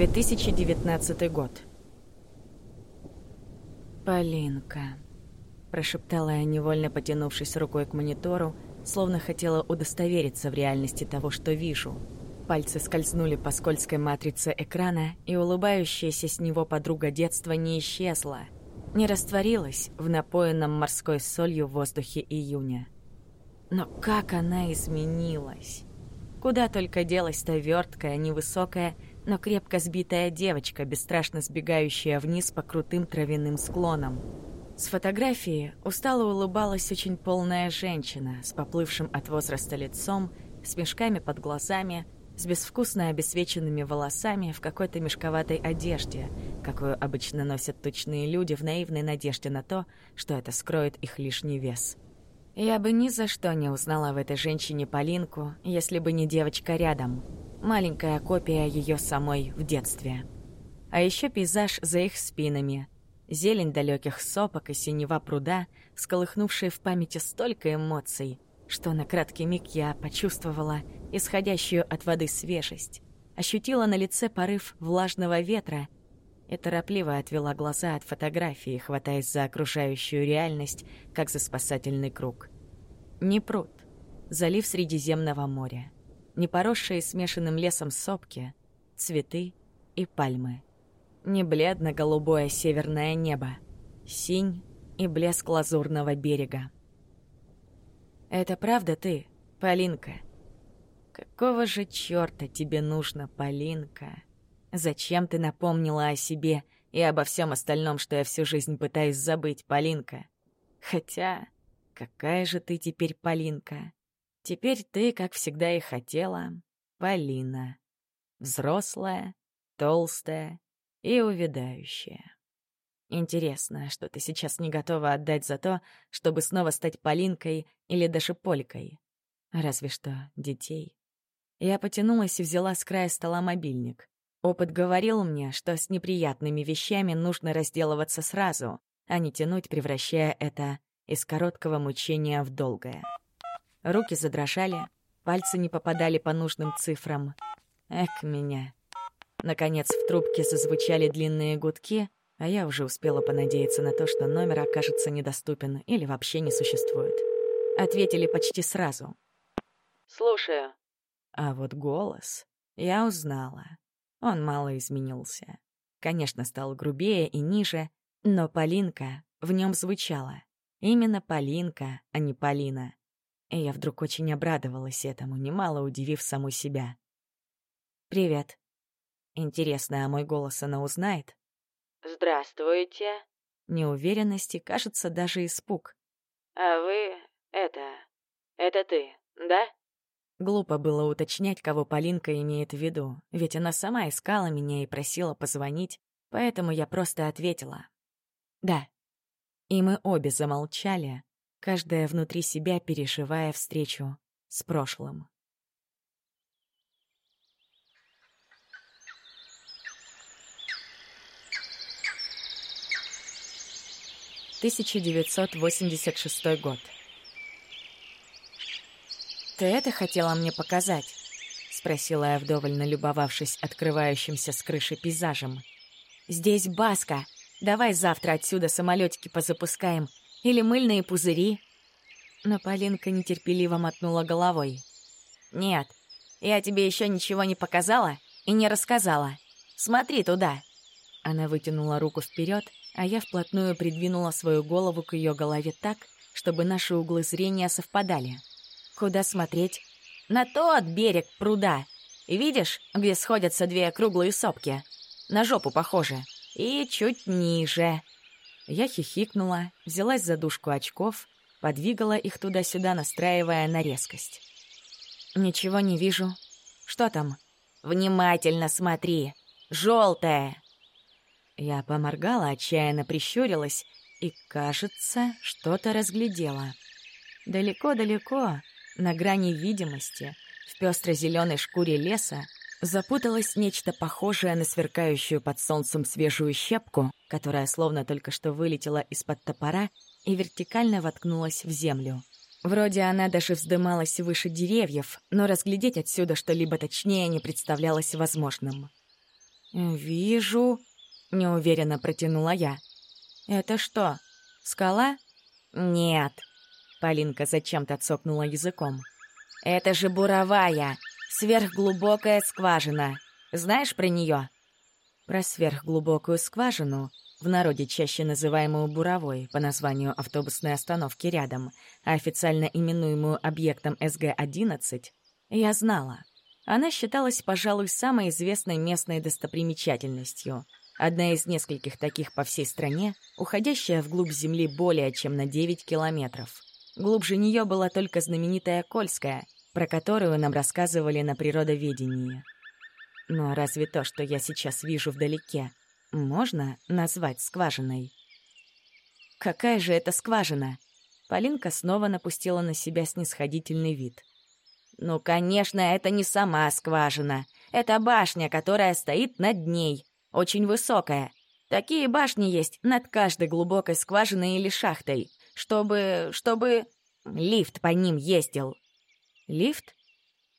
2019 год. «Полинка», — прошептала я, невольно потянувшись рукой к монитору, словно хотела удостовериться в реальности того, что вижу. Пальцы скользнули по скользкой матрице экрана, и улыбающаяся с него подруга детства не исчезла, не растворилась в напоенном морской солью воздухе июня. Но как она изменилась! Куда только делась та верткая, невысокая, но крепко сбитая девочка, бесстрашно сбегающая вниз по крутым травяным склонам. С фотографии устало улыбалась очень полная женщина с поплывшим от возраста лицом, с мешками под глазами, с безвкусно обесвеченными волосами в какой-то мешковатой одежде, какую обычно носят тучные люди в наивной надежде на то, что это скроет их лишний вес. Я бы ни за что не узнала в этой женщине Полинку, если бы не девочка рядом — маленькая копия ее самой в детстве. А еще пейзаж за их спинами, зелень далеких сопок и синева пруда, всколыхнувшие в памяти столько эмоций, что на краткий миг я почувствовала исходящую от воды свежесть, ощутила на лице порыв влажного ветра и торопливо отвела глаза от фотографии, хватаясь за окружающую реальность, как за спасательный круг. Не пруд, залив Средиземного моря не поросшие смешанным лесом сопки, цветы и пальмы. Не бледно-голубое северное небо, синь и блеск лазурного берега. «Это правда ты, Полинка?» «Какого же чёрта тебе нужно, Полинка? Зачем ты напомнила о себе и обо всем остальном, что я всю жизнь пытаюсь забыть, Полинка? Хотя, какая же ты теперь Полинка? Теперь ты, как всегда и хотела, Полина. Взрослая, толстая и увядающая. Интересно, что ты сейчас не готова отдать за то, чтобы снова стать Полинкой или даже Полькой. Разве что детей. Я потянулась и взяла с края стола мобильник. Опыт говорил мне, что с неприятными вещами нужно разделываться сразу, а не тянуть, превращая это из короткого мучения в долгое. Руки задрожали, пальцы не попадали по нужным цифрам. Эк, меня. Наконец в трубке зазвучали длинные гудки, а я уже успела понадеяться на то, что номер окажется недоступен или вообще не существует. Ответили почти сразу. «Слушаю». А вот голос я узнала. Он мало изменился. Конечно, стал грубее и ниже, но Полинка в нем звучала. Именно Полинка, а не Полина. И я вдруг очень обрадовалась этому, немало удивив саму себя. «Привет. Интересно, а мой голос она узнает?» «Здравствуйте». Неуверенности, кажется, даже испуг. «А вы... это... это ты, да?» Глупо было уточнять, кого Полинка имеет в виду, ведь она сама искала меня и просила позвонить, поэтому я просто ответила. «Да». И мы обе замолчали, каждая внутри себя переживая встречу с прошлым. Тысяча девятьсот восемьдесят шестой год. «Ты это хотела мне показать?» — спросила я вдоволь, налюбовавшись открывающимся с крыши пейзажем. «Здесь Баска. Давай завтра отсюда самолетики позапускаем или мыльные пузыри?» Но Полинка нетерпеливо мотнула головой. «Нет, я тебе еще ничего не показала и не рассказала. Смотри туда!» Она вытянула руку вперед, а я вплотную придвинула свою голову к ее голове так, чтобы наши углы зрения совпадали. «Куда смотреть?» «На тот берег пруда. Видишь, где сходятся две круглые сопки? На жопу похоже. И чуть ниже. Я хихикнула, взялась за дужку очков, подвигала их туда-сюда, настраивая на резкость. «Ничего не вижу. Что там?» «Внимательно смотри! Желтое!» Я поморгала, отчаянно прищурилась и, кажется, что-то разглядела. Далеко-далеко, на грани видимости, в пестро-зеленой шкуре леса, Запуталось нечто похожее на сверкающую под солнцем свежую щепку, которая словно только что вылетела из-под топора и вертикально воткнулась в землю. Вроде она даже вздымалась выше деревьев, но разглядеть отсюда что-либо точнее не представлялось возможным. «Вижу», — неуверенно протянула я. «Это что, скала?» «Нет», — Полинка зачем-то цокнула языком. «Это же буровая, сверхглубокая скважина. Знаешь про нее? Про сверхглубокую скважину, в народе чаще называемую буровой по названию автобусной остановки рядом, а официально именуемую объектом СГ-11, я знала. Она считалась, пожалуй, самой известной местной достопримечательностью. Одна из нескольких таких по всей стране, уходящая вглубь земли более чем на 9 километров. Глубже нее была только знаменитая Кольская, про которую нам рассказывали на природоведении. Но разве то, что я сейчас вижу вдалеке, можно назвать скважиной? Какая же это скважина? Полинка снова напустила на себя снисходительный вид. Ну, конечно, это не сама скважина. Это башня, которая стоит над ней. Очень высокая. Такие башни есть над каждой глубокой скважиной или шахтой. Чтобы... чтобы... лифт по ним ездил. Лифт?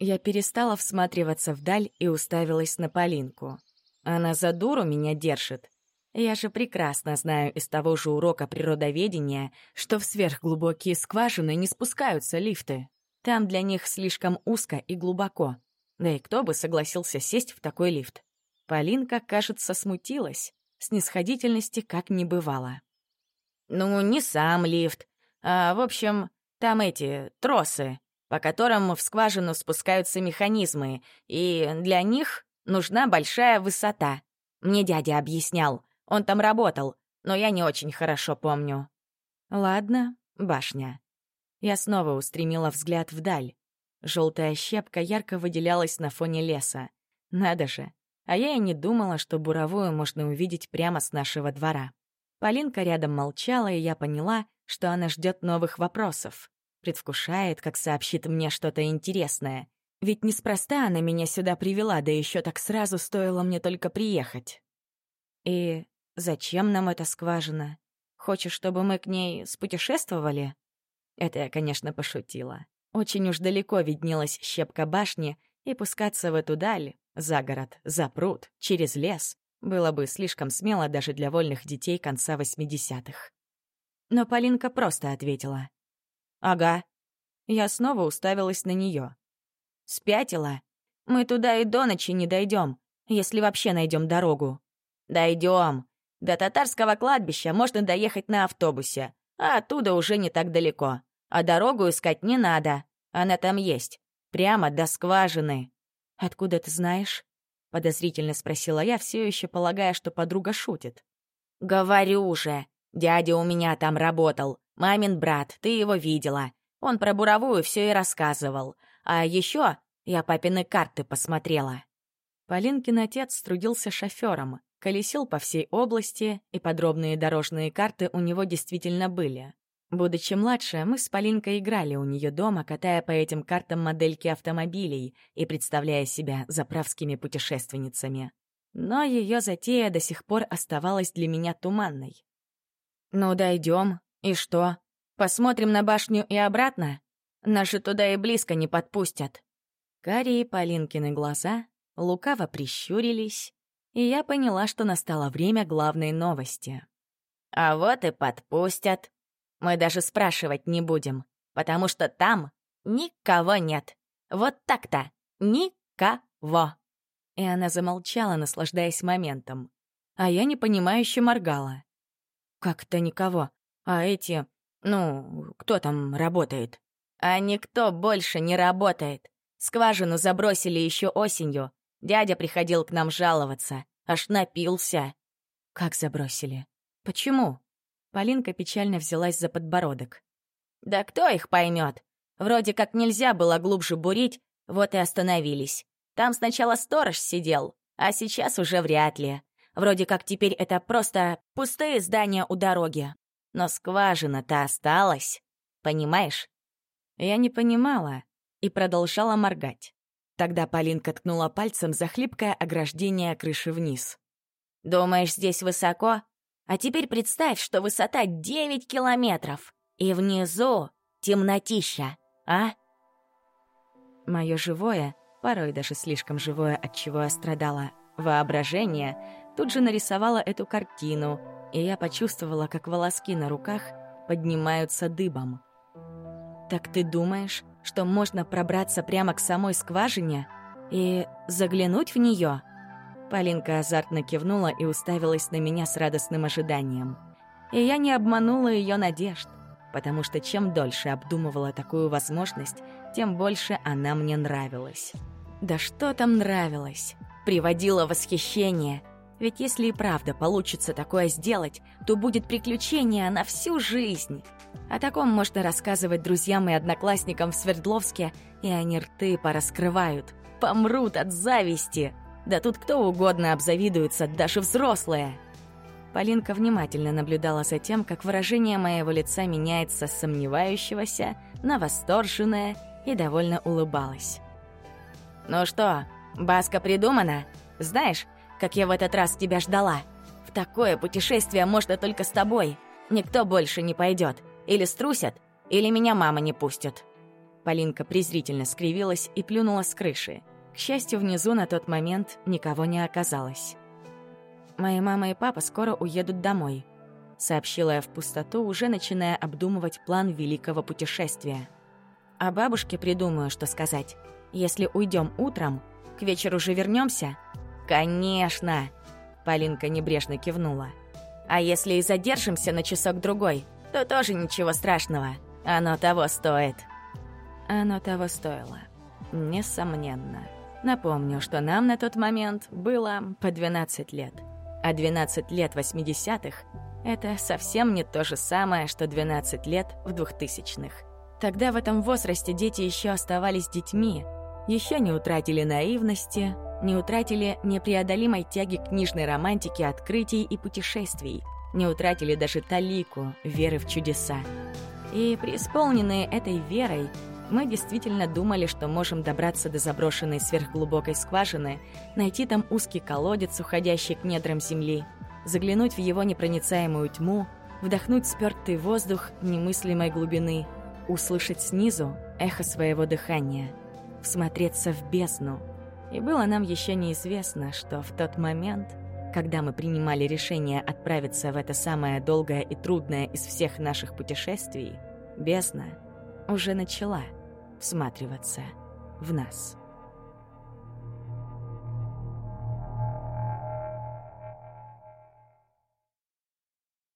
Я перестала всматриваться вдаль и уставилась на Полинку. Она за дуру меня держит. Я же прекрасно знаю из того же урока природоведения, что в сверхглубокие скважины не спускаются лифты. Там для них слишком узко и глубоко. Да и кто бы согласился сесть в такой лифт? Полинка, кажется, смутилась. Снисходительности как не бывало. «Ну, не сам лифт. А, в общем, там эти тросы, по которым в скважину спускаются механизмы, и для них нужна большая высота. Мне дядя объяснял. Он там работал, но я не очень хорошо помню». «Ладно, башня. Я снова устремила взгляд вдаль. Желтая щепка ярко выделялась на фоне леса. Надо же. А я и не думала, что буровую можно увидеть прямо с нашего двора. Полинка рядом молчала, и я поняла, что она ждет новых вопросов. Предвкушает, как сообщит мне что-то интересное. Ведь неспроста она меня сюда привела, да еще так сразу стоило мне только приехать. И зачем нам эта скважина? Хочешь, чтобы мы к ней спутешествовали? Это я, конечно, пошутила. Очень уж далеко виднелась щепка башни, и пускаться в эту даль, за город, за пруд, через лес, было бы слишком смело даже для вольных детей конца 80-х. Но Полинка просто ответила. «Ага». Я снова уставилась на нее. «Спятила? Мы туда и до ночи не дойдем, если вообще найдем дорогу». «Дойдем. До татарского кладбища можно доехать на автобусе, а оттуда уже не так далеко. А дорогу искать не надо. Она там есть. Прямо до скважины. «Откуда ты знаешь?» — подозрительно спросила я, все еще полагая, что подруга шутит. «Говорю уже. Дядя у меня там работал. Мамин брат, ты его видела. Он про буровую все и рассказывал. А еще я папины карты посмотрела». Полинкин отец трудился шофером, колесил по всей области, и подробные дорожные карты у него действительно были. Будучи младше, мы с Полинкой играли у нее дома, катая по этим картам модельки автомобилей и представляя себя заправскими путешественницами. Но ее затея до сих пор оставалась для меня туманной. «Ну, дойдем. И что? Посмотрим на башню и обратно? Наши туда и близко не подпустят». Карие Полинкины глаза лукаво прищурились, и я поняла, что настало время главной новости. «А вот и подпустят», мы даже спрашивать не будем, потому что там никого нет. Вот так-то. Никого. И она замолчала, наслаждаясь моментом. А я непонимающе моргала. Как-то никого. А эти... Ну, кто там работает? А никто больше не работает. Скважину забросили еще осенью. Дядя приходил к нам жаловаться. Аж напился. Как забросили? Почему? Полинка печально взялась за подбородок. «Да кто их поймет? Вроде как нельзя было глубже бурить, вот и остановились. Там сначала сторож сидел, а сейчас уже вряд ли. Вроде как теперь это просто пустые здания у дороги. Но скважина-то осталась. Понимаешь?» Я не понимала и продолжала моргать. Тогда Полинка ткнула пальцем за хлипкое ограждение крыши вниз. «Думаешь, здесь высоко? А теперь представь, что высота 9 километров, и внизу темнотища, а? Мое живое, порой даже слишком живое, от чего я страдала, Воображение тут же нарисовало эту картину, и я почувствовала, как волоски на руках поднимаются дыбом. «Так ты думаешь, что можно пробраться прямо к самой скважине и заглянуть в нее? Полинка азартно кивнула и уставилась на меня с радостным ожиданием. И я не обманула ее надежд, потому что чем дольше обдумывала такую возможность, тем больше она мне нравилась. Да что там нравилось? Приводила восхищение. Ведь если и правда получится такое сделать, то будет приключение на всю жизнь. О таком можно рассказывать друзьям и одноклассникам в Свердловске, и они рты пораскрывают. Помрут от зависти. Да тут кто угодно обзавидуется, даже взрослые. Полинка внимательно наблюдала за тем, как выражение моего лица меняется с сомневающегося на восторженное и довольно улыбалась. «Ну что, баска придумана? Знаешь, как я в этот раз тебя ждала? В такое путешествие можно только с тобой. Никто больше не пойдет. Или струсят, или меня мама не пустит». Полинка презрительно скривилась и плюнула с крыши. К счастью, внизу на тот момент никого не оказалось. «Моя мама и папа скоро уедут домой», — сообщила я в пустоту, уже начиная обдумывать план великого путешествия. «А бабушке придумаю, что сказать. Если уйдем утром, к вечеру же вернемся? «Конечно!» — Полинка небрежно кивнула. «А если и задержимся на часок-другой, то тоже ничего страшного. Оно того стоит». Оно того стоило. Несомненно. Напомню, что нам на тот момент было по 12 лет. А 12 лет 80-х — это совсем не то же самое, что 12 лет в 2000-х. Тогда в этом возрасте дети еще оставались детьми, еще не утратили наивности, не утратили непреодолимой тяги книжной романтике открытий и путешествий, не утратили даже талику веры в чудеса. И преисполненные этой верой, мы действительно думали, что можем добраться до заброшенной сверхглубокой скважины, найти там узкий колодец, уходящий к недрам земли, заглянуть в его непроницаемую тьму, вдохнуть спёртый воздух немыслимой глубины, услышать снизу эхо своего дыхания, всмотреться в бездну. И было нам еще неизвестно, что в тот момент, когда мы принимали решение отправиться в это самое долгое и трудное из всех наших путешествий, бездна уже начала — всматриваться в нас.